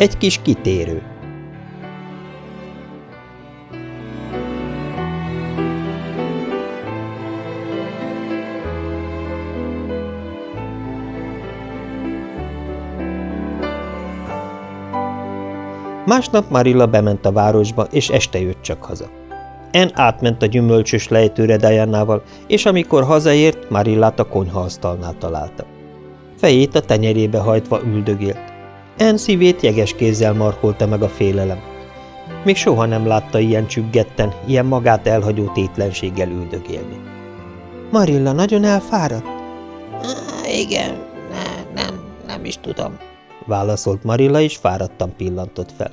Egy kis kitérő Másnap Marilla bement a városba, és este jött csak haza. En átment a gyümölcsös lejtőre Dianával, és amikor hazaért, Marillát a konyhaasztalnál találta. Fejét a tenyerébe hajtva üldögélt. En szívét jeges kézzel markolta meg a félelem. Még soha nem látta ilyen csüggetten, ilyen magát elhagyó tétlenséggel üldögélni. – Marilla nagyon elfáradt? – Igen, ne, nem, nem is tudom – válaszolt Marilla, és fáradtan pillantott fel.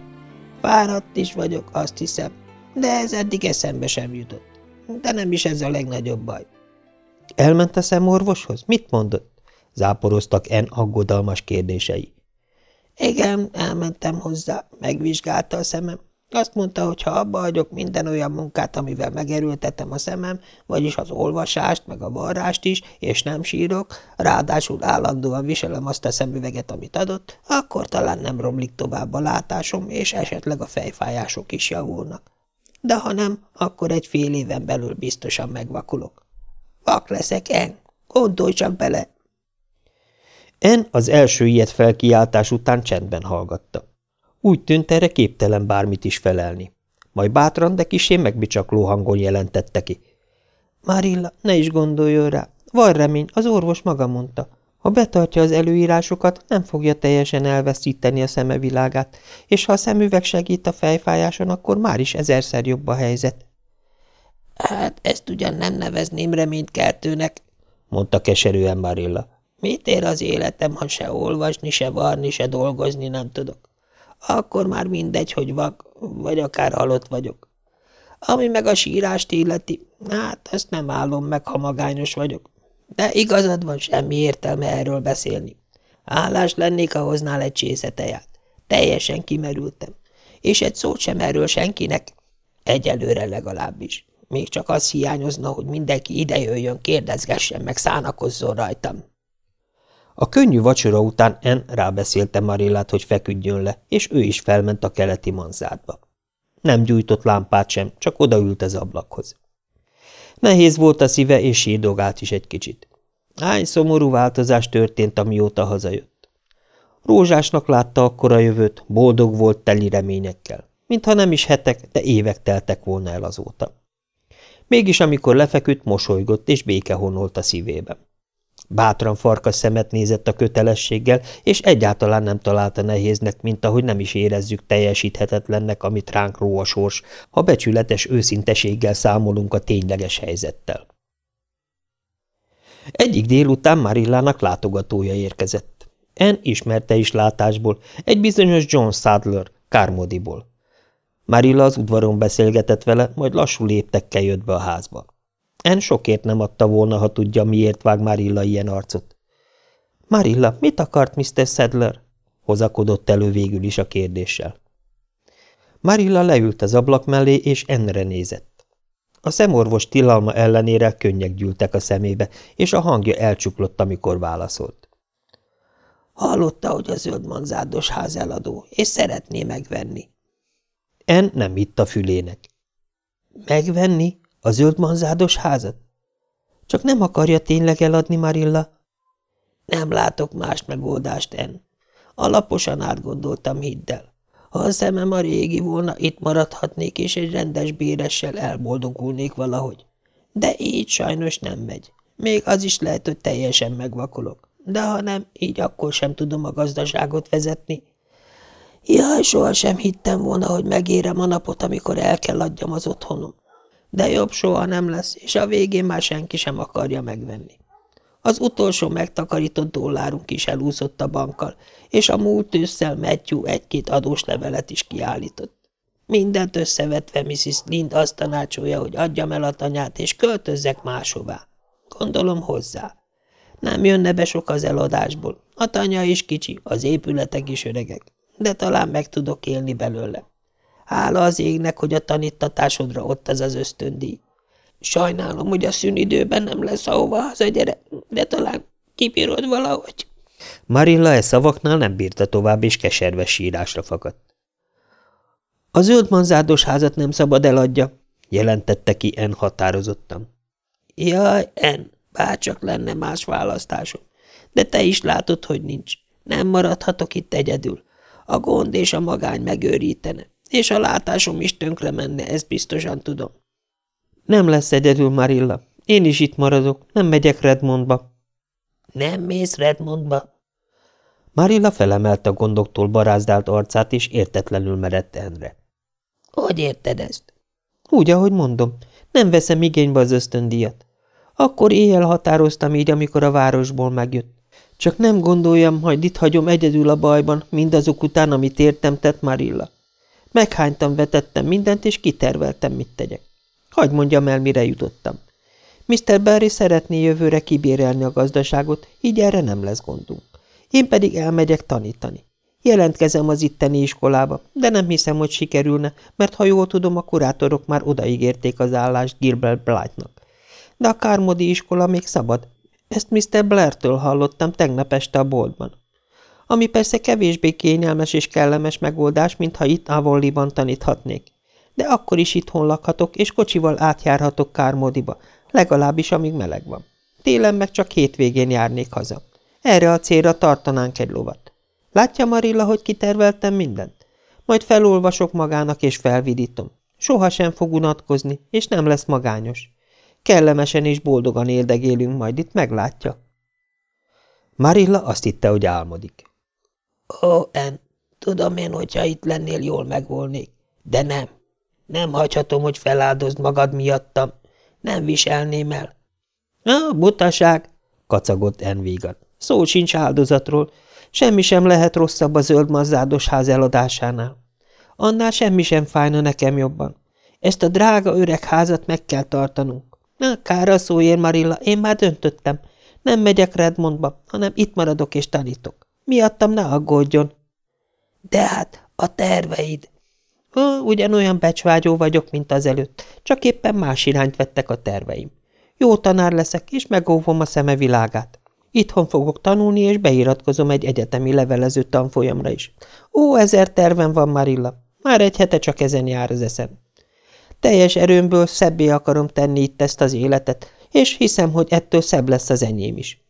Fáradt is vagyok, azt hiszem, de ez eddig eszembe sem jutott. De nem is ez a legnagyobb baj. Elment a szemorvoshoz? Mit mondott? Záporoztak En aggodalmas kérdései. Igen, elmentem hozzá, megvizsgálta a szemem. Azt mondta, hogy ha abba hagyok minden olyan munkát, amivel megerőltetem a szemem, vagyis az olvasást, meg a varrást is, és nem sírok, ráadásul állandóan viselem azt a szemüveget, amit adott, akkor talán nem romlik tovább a látásom, és esetleg a fejfájások is javulnak. De ha nem, akkor egy fél éven belül biztosan megvakulok. Vak leszek, En, gondolj csak bele! En az első ilyet felkiáltás után csendben hallgatta. Úgy tűnt erre képtelen bármit is felelni. Majd bátran, de kisé megbicsakló hangon jelentette ki. Marilla, ne is gondoljon rá. Van remény, az orvos maga mondta. Ha betartja az előírásokat, nem fogja teljesen elveszíteni a szeme világát, és ha a szemüveg segít a fejfájáson, akkor már is ezerszer jobb a helyzet. Hát ezt ugyan nem nevezném reménykeltőnek, mondta keserűen Marilla. Mit ér az életem, ha se olvasni, se varni, se dolgozni nem tudok? akkor már mindegy, hogy vak, vagy akár halott vagyok. Ami meg a sírást illeti, hát ezt nem állom meg, ha magányos vagyok. De igazad van, semmi értelme erről beszélni. Állás lennék, ha hoznál egy csészeteját. Teljesen kimerültem. És egy szót sem erről senkinek. Egyelőre legalábbis. Még csak az hiányozna, hogy mindenki idejöjjön, kérdezgessen meg, szánakozzon rajtam. A könnyű vacsora után En rábeszélte Marillát, hogy feküdjön le, és ő is felment a keleti manzádba. Nem gyújtott lámpát sem, csak odaült az ablakhoz. Nehéz volt a szíve, és sídogált is egy kicsit. Hány szomorú változás történt, amióta hazajött. Rózsásnak látta akkor a jövőt, boldog volt teli reményekkel. Mintha nem is hetek, de évek teltek volna el azóta. Mégis amikor lefeküdt, mosolygott, és béke honolt a szívében. Bátran farkas szemet nézett a kötelességgel, és egyáltalán nem találta nehéznek, mint ahogy nem is érezzük teljesíthetetlennek, amit ránk ró a sors, ha becsületes őszinteséggel számolunk a tényleges helyzettel. Egyik délután Marillának látogatója érkezett. En ismerte is látásból, egy bizonyos John Sadler, Kármodiból. Marilla az udvaron beszélgetett vele, majd lassú léptekkel jött be a házba. En sokért nem adta volna, ha tudja, miért vág Marilla ilyen arcot. Marilla, mit akart Mr. Sadler? hozakodott elő végül is a kérdéssel. Marilla leült az ablak mellé, és enre nézett. A szemorvos tilalma ellenére könnyek gyűltek a szemébe, és a hangja elcsuklott, amikor válaszolt. Hallotta, hogy a zöld manzádos ház eladó, és szeretné megvenni. En nem hitt a fülének. Megvenni? A zöld manzádos házat? Csak nem akarja tényleg eladni, Marilla? Nem látok más megoldást, En. Alaposan átgondoltam, hidd el. Ha a szemem a régi volna, itt maradhatnék, és egy rendes béressel elboldogulnék valahogy. De így sajnos nem megy. Még az is lehet, hogy teljesen megvakolok. De ha nem, így akkor sem tudom a gazdaságot vezetni. Jaj, sohasem hittem volna, hogy megérem a napot, amikor el kell adjam az otthonom de jobb soha nem lesz, és a végén már senki sem akarja megvenni. Az utolsó megtakarított dollárunk is elúszott a bankkal, és a múlt ősszel Matthew egy-két adós levelet is kiállított. Mindent összevetve Mrs. Lind azt tanácsolja, hogy adjam el a tanyát, és költözzek máshová. Gondolom hozzá. Nem jönne be sok az eladásból. A tanya is kicsi, az épületek is öregek, de talán meg tudok élni belőle. Hála az égnek, hogy a tanítatásodra ott ez az ösztöndíj. Sajnálom, hogy a szünidőben nem lesz ahova gyere, de talán kipírod valahogy. Marilla e szavaknál nem bírta tovább, és keserves sírásra fakadt. A zöld manzádos házat nem szabad eladja, jelentette ki En határozottan. Jaj, En, bárcsak lenne más választásom. De te is látod, hogy nincs. Nem maradhatok itt egyedül. A gond és a magány megőrítene, és a látásom is tönkre menne, ezt biztosan tudom. Nem lesz egyedül, Marilla. Én is itt maradok, nem megyek Redmondba. Nem mész Redmondba? Marilla felemelte a gondoktól barázdált arcát, és értetlenül merett Enre. Hogy érted ezt? Úgy, ahogy mondom. Nem veszem igénybe az ösztöndíjat. Akkor éjjel határoztam így, amikor a városból megjött. Csak nem gondoljam, hogy itt hagyom egyedül a bajban, mindazok után, amit értem tett Marilla. Meghánytam, vetettem mindent, és kiterveltem, mit tegyek. Hagy mondjam el, mire jutottam. Mr. Barry szeretné jövőre kibérelni a gazdaságot, így erre nem lesz gondunk. Én pedig elmegyek tanítani. Jelentkezem az itteni iskolába, de nem hiszem, hogy sikerülne, mert ha jól tudom, a kurátorok már odaígérték az állást Gilbert Blightnak. De a Kármodi iskola még szabad. Ezt Mr. Blair-től hallottam tegnap este a boltban. Ami persze kevésbé kényelmes és kellemes megoldás, mintha itt Avonliban taníthatnék. De akkor is itthon lakhatok, és kocsival átjárhatok Kármodiba, legalábbis amíg meleg van. Télen meg csak hétvégén járnék haza. Erre a célra tartanánk egy lovat. Látja, Marilla, hogy kiterveltem mindent? Majd felolvasok magának, és felvidítom. Soha sem fog unatkozni, és nem lesz magányos. Kellemesen és boldogan éldegélünk, majd itt meglátja. Marilla azt hitte, hogy álmodik. Ó, En, tudom én, hogyha itt lennél, jól megvolnék. De nem. Nem hagyhatom, hogy feláldozd magad miattam. Nem viselném el. A butaság, kacagott En vígan. Szó sincs áldozatról, Semmi sem lehet rosszabb a zöld mazzádos ház eladásánál. Annál semmi sem fájna nekem jobban. Ezt a drága öreg házat meg kell tartanunk. Na, kára szóért, Marilla, én már döntöttem. Nem megyek Redmondba, hanem itt maradok és tanítok. Miattam ne aggódjon. De hát, a terveid. Ó, ugyanolyan becsvágyó vagyok, mint az előtt, csak éppen más irányt vettek a terveim. Jó tanár leszek, és megóvom a szeme világát. Itthon fogok tanulni, és beiratkozom egy egyetemi levelező tanfolyamra is. Ó, ezer tervem van, Marilla. Már egy hete csak ezen jár az eszem. Teljes erőmből szebbé akarom tenni itt ezt az életet, és hiszem, hogy ettől szebb lesz az enyém is.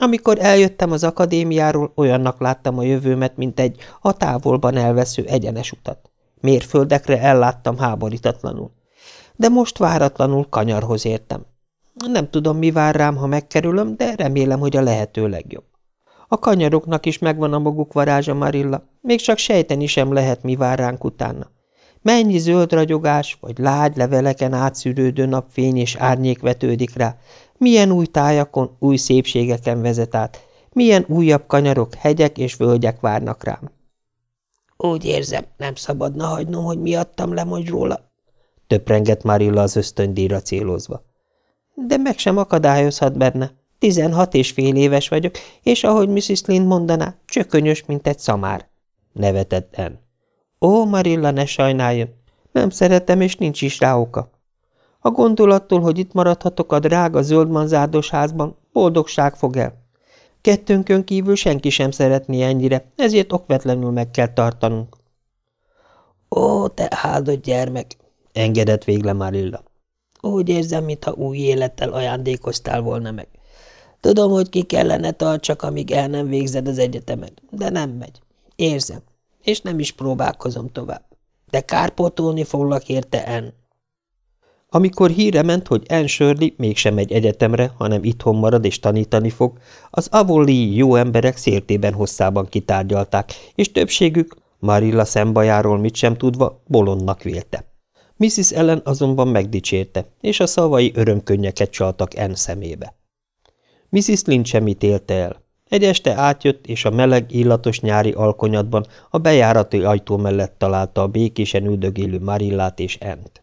Amikor eljöttem az akadémiáról, olyannak láttam a jövőmet, mint egy a távolban elvesző egyenes utat. Mérföldekre elláttam háborítatlanul. De most váratlanul kanyarhoz értem. Nem tudom, mi vár rám, ha megkerülöm, de remélem, hogy a lehető legjobb. A kanyaroknak is megvan a maguk varázsa, Marilla, még csak sejteni sem lehet, mi vár ránk utána. Mennyi zöld ragyogás, vagy lágy leveleken átszűrődő napfény és árnyék vetődik rá, milyen új tájakon, új szépségeken vezet át, milyen újabb kanyarok, hegyek és völgyek várnak rám. Úgy érzem, nem szabadna hagynom, hogy miattam lemondj róla, töprengett Marilla az ösztöndíjra célozva de meg sem akadályozhat benne. Tizenhat és fél éves vagyok, és ahogy Mrs. Lind mondaná, csökönyös, mint egy szamár. Nevetett En. Ó, Marilla, ne sajnáljon. Nem szeretem, és nincs is rá oka. A gondolattól, hogy itt maradhatok a drága zöldmanzárdos házban, boldogság fog el. Kettőnkön kívül senki sem szeretné ennyire, ezért okvetlenül meg kell tartanunk. Ó, te áldott gyermek, engedett végle Marilla. Úgy érzem, mintha új élettel ajándékoztál volna meg. Tudom, hogy ki kellene tartsak, amíg el nem végzed az egyetemet, de nem megy. Érzem, és nem is próbálkozom tovább. De kárpótolni foglak érte En. Amikor híre ment, hogy En Shirley mégsem egy egyetemre, hanem itthon marad és tanítani fog, az avoli jó emberek szértében hosszában kitárgyalták, és többségük, Marilla szembajáról mit sem tudva, bolondnak vélte. Mrs. Ellen azonban megdicsérte, és a szavai örömkönnyeket csaltak En szemébe. Mrs. Lynch semmit élte el. Egy este átjött, és a meleg, illatos nyári alkonyatban a bejárati ajtó mellett találta a békésen üldögélő Marillát és Ent.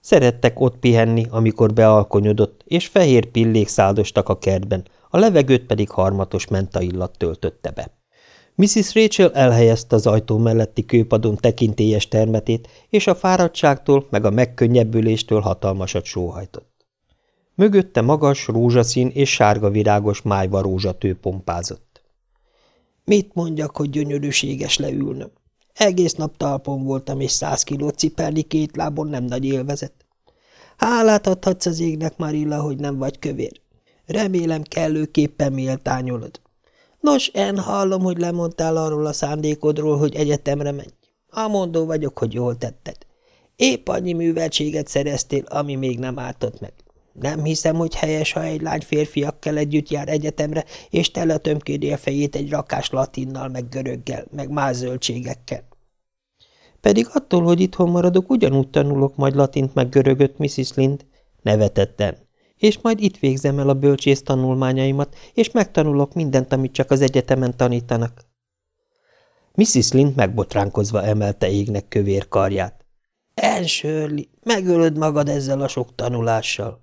Szerettek ott pihenni, amikor bealkonyodott, és fehér pillék száldostak a kertben, a levegőt pedig harmatos mentaillat töltötte be. Mrs. Rachel elhelyezte az ajtó melletti kőpadon tekintélyes termetét, és a fáradtságtól meg a megkönnyebbüléstől hatalmasat sóhajtott. Mögötte magas, rózsaszín és sárga virágos májva rózsatő pompázott. Mit mondjak, hogy gyönyörűséges leülnöm? Egész nap talpon voltam, és száz kilót cipelni két lábon nem nagy élvezet. Hálát adhatsz az égnek, Marilla, hogy nem vagy kövér. Remélem kellőképpen méltányolod. Nos, en hallom, hogy lemondtál arról a szándékodról, hogy egyetemre menj. Amondó vagyok, hogy jól tetted. Épp annyi műveltséget szereztél, ami még nem ártott meg. Nem hiszem, hogy helyes, ha egy lány férfiakkal együtt jár egyetemre, és teletömkédi a fejét egy rakás latinnal, meg göröggel, meg más zöldségekkel. Pedig attól, hogy itthon maradok, ugyanúgy tanulok majd latint meg görögöt, Mrs. Lind, nevetettem. És majd itt végzem el a bölcsész tanulmányaimat, és megtanulok mindent, amit csak az egyetemen tanítanak. Mrs. Lind megbotránkozva emelte égnek kövér karját. Elsőrli, megölöd magad ezzel a sok tanulással.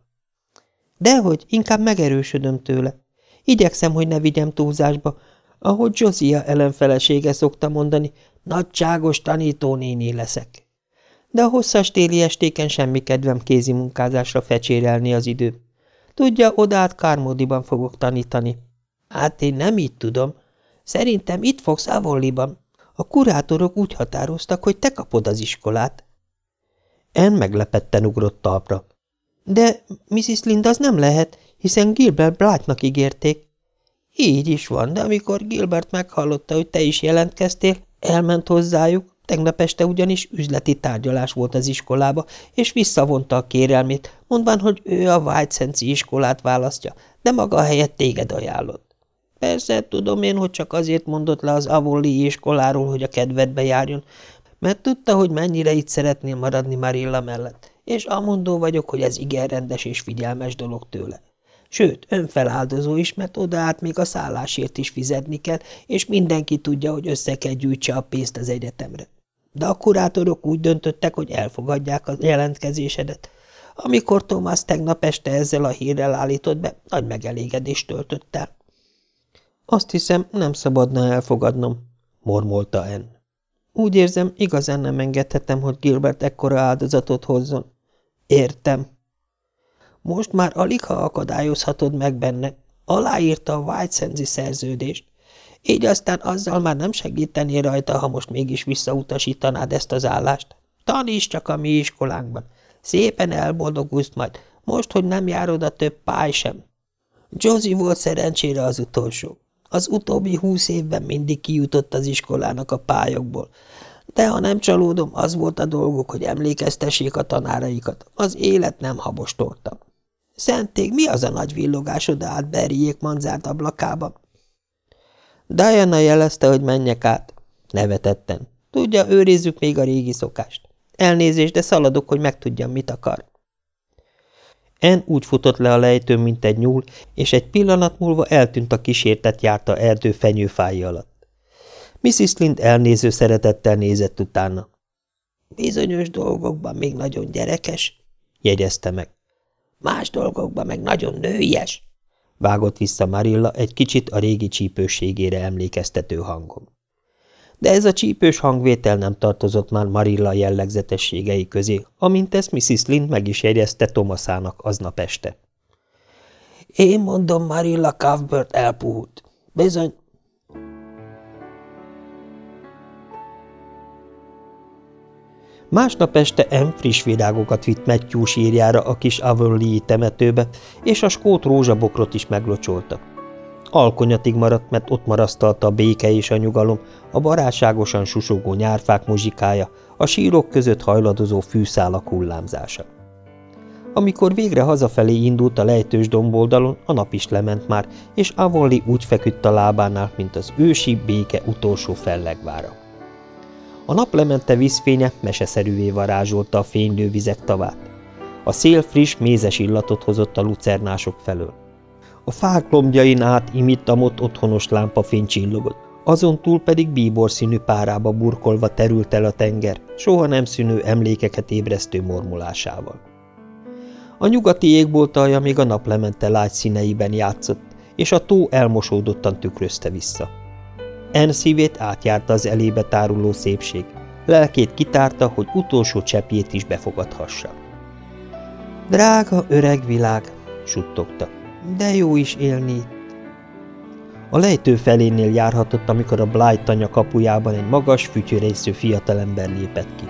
Dehogy, inkább megerősödöm tőle. Igyekszem, hogy ne vigyem túlzásba. Ahogy Josia ellenfelesége szokta mondani, nagyságos tanítónéni leszek. De a hosszas téli estéken semmi kedvem kézi munkázásra fecsérelni az idő. Tudja, odát Kármódiban fogok tanítani. Hát én nem így tudom. Szerintem itt fogsz Avonliban. A kurátorok úgy határoztak, hogy te kapod az iskolát. En meglepetten ugrott talpra. De Mrs. Lind az nem lehet, hiszen Gilbert Blightnak ígérték. Így is van, de amikor Gilbert meghallotta, hogy te is jelentkeztél, elment hozzájuk, tegnap este ugyanis üzleti tárgyalás volt az iskolába, és visszavonta a kérelmét, mondván, hogy ő a White iskolát választja, de maga helyett téged ajánlott. Persze, tudom én, hogy csak azért mondott le az Avonlea iskoláról, hogy a kedvedbe járjon, mert tudta, hogy mennyire itt szeretnél maradni Marilla mellett, és amondó vagyok, hogy ez igen rendes és figyelmes dolog tőle. Sőt, önfeláldozó is, mert oda át még a szállásért is fizetni kell, és mindenki tudja, hogy össze kell gyűjtse a pénzt az egyetemre. De a kurátorok úgy döntöttek, hogy elfogadják a jelentkezésedet. Amikor Thomas tegnap este ezzel a hírrel állított be, nagy megelégedést töltött el. Azt hiszem, nem szabadna elfogadnom, mormolta En. Úgy érzem, igazán nem engedhetem, hogy Gilbert ekkora áldozatot hozzon. Értem. Most már alig ha akadályozhatod meg benne. Aláírta a White szerződést. Így aztán azzal már nem segítené rajta, ha most mégis visszautasítanád ezt az állást. Taníts csak a mi iskolánkban. Szépen elboldogulsz majd, most, hogy nem járod a több pály sem. Josie volt szerencsére az utolsó. Az utóbbi húsz évben mindig kijutott az iskolának a pályokból. De ha nem csalódom, az volt a dolguk, hogy emlékeztessék a tanáraikat. Az élet nem habostolta. Szentég, mi az a nagy villogás oda át Berriék manzárt ablakába? Diana jelezte, hogy menjek át. Nevetettem. Tudja, őrizzük még a régi szokást. Elnézést, de szaladok, hogy megtudjam, mit akar. En úgy futott le a lejtőn, mint egy nyúl, és egy pillanat múlva eltűnt a kísértet járta erdő fenyőfái alatt. Mrs. Lind elnéző szeretettel nézett utána. Bizonyos dolgokban még nagyon gyerekes, jegyezte meg. Más dolgokban meg nagyon nőies, vágott vissza Marilla egy kicsit a régi csípőségére emlékeztető hangon de ez a csípős hangvétel nem tartozott már Marilla jellegzetességei közé, amint ezt Mrs. Lind meg is jegyezte Thomasának aznap este. Én mondom, Marilla Cuthbert elpuhult. Bizony. Másnap este M. friss virágokat vitt Matthew sírjára a kis Avonlea temetőbe, és a skót rózsabokrot is meglocsolta. Alkonyatig maradt, mert ott marasztalta a béke és a nyugalom, a barátságosan susogó nyárfák muzsikája, a sírok között hajladozó fűszálak hullámzása. Amikor végre hazafelé indult a lejtős domboldalon, a nap is lement már, és Avonli úgy feküdt a lábánál, mint az ősi béke utolsó fellegvára. A naplemente vízfénye meseszerűvé varázsolta a fénylő vizek tavát. A szél friss, mézes illatot hozott a lucernások felől. A fák lombjain át imittamott otthonos lámpafény csillogott, azon túl pedig bíbor színű párába burkolva terült el a tenger, soha nem szűnő emlékeket ébresztő mormulásával. A nyugati égboltalja még a naplemente lágy színeiben játszott, és a tó elmosódottan tükrözte vissza. En szívét átjárta az elébe táruló szépség, lelkét kitárta, hogy utolsó cseppjét is befogadhassa. Drága öreg világ, suttogta, de jó is élni itt. A lejtő felénél járhatott, amikor a Blight tanya kapujában egy magas, fütyörésző fiatalember lépett ki.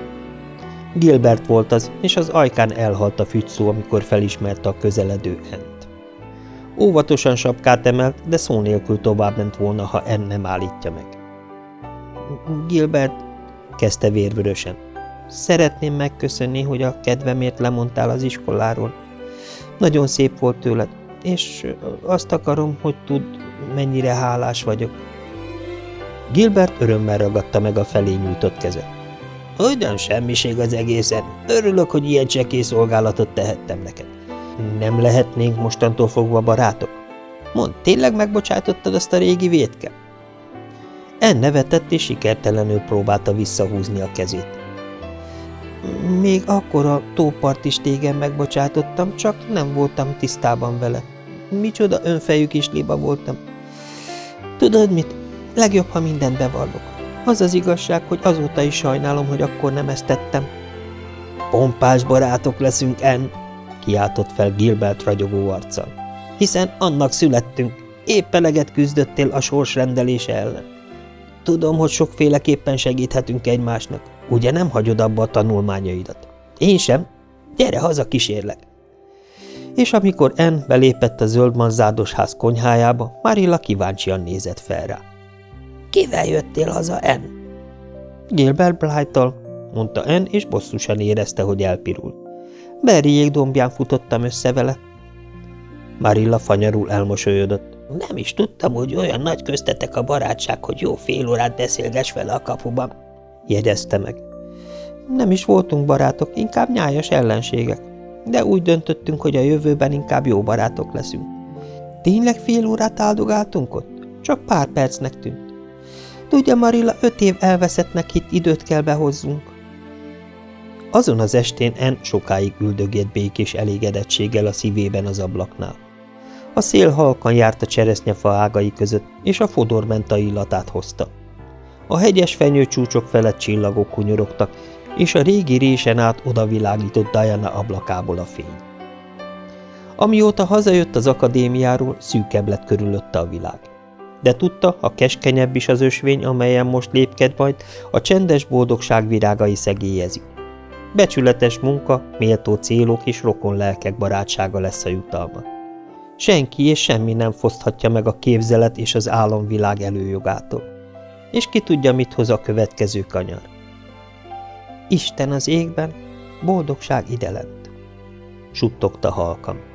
Gilbert volt az, és az ajkán elhalt a fügyszó, amikor felismerte a közeledő Ent. Óvatosan sapkát emelt, de szó nélkül tovább ment volna, ha En nem állítja meg. Gilbert, kezdte vérvörösen, szeretném megköszönni, hogy a kedvemért lemondtál az iskoláról. Nagyon szép volt tőled, és azt akarom, hogy tudd, mennyire hálás vagyok. Gilbert örömmel ragadta meg a felé nyújtott kezet. Ugyan semmiség az egészen. Örülök, hogy ilyen csekély szolgálatot tehettem neked. Nem lehetnénk mostantól fogva barátok? Mond, tényleg megbocsátottad azt a régi vétke? En nevetett és sikertelenül próbálta visszahúzni a kezét. Még akkor a tópart is tégen megbocsátottam, csak nem voltam tisztában vele. Micsoda önfejű kis liba voltam. Tudod mit? Legjobb, ha mindent bevallok. Az az igazság, hogy azóta is sajnálom, hogy akkor nem ezt tettem. Pompás barátok leszünk, En, kiáltott fel Gilbert ragyogó arccal. Hiszen annak születtünk. Épp eleget küzdöttél a sors rendelése ellen. Tudom, hogy sokféleképpen segíthetünk egymásnak. Ugye nem hagyod abba a tanulmányaidat? Én sem. Gyere haza, kísérlek. És amikor En belépett a zöld ház konyhájába, Marilla kíváncsian nézett fel rá. Kivel jöttél haza, En? Gilbert Blythe-tal, mondta En, és bosszusan érezte, hogy elpirul. Berriék dombján futottam össze vele. Marilla fanyarul elmosolyodott. Nem is tudtam, hogy olyan nagy köztetek a barátság, hogy jó fél órát beszélges vele a kapuban, jegyezte meg. Nem is voltunk barátok, inkább nyájas ellenségek, de úgy döntöttünk, hogy a jövőben inkább jó barátok leszünk. Tényleg fél órát áldogáltunk ott? Csak pár percnek tűnt. Tudja, Marilla, öt év elveszettnek hit időt kell behozzunk. Azon az estén En sokáig üldögélt békés elégedettséggel a szívében az ablaknál. A szél halkan járt a cseresznyefa ágai között, és a fodormenta illatát hozta. A hegyes fenyőcsúcsok felett csillagok kunyorogtak, és a régi résen át odavilágított Diana ablakából a fény. Amióta hazajött az akadémiáról, szűkebb lett körülötte a világ. De tudta, ha keskenyebb is az ösvény, amelyen most lépked majd, a csendes boldogság virágai szegélyezik. Becsületes munka, méltó célok és rokon lelkek barátsága lesz a jutalma. Senki és semmi nem foszthatja meg a képzelet és az álomvilág előjogától. És ki tudja, mit hoz a következő kanyar. Isten az égben, boldogság idelent, suttogta halkan.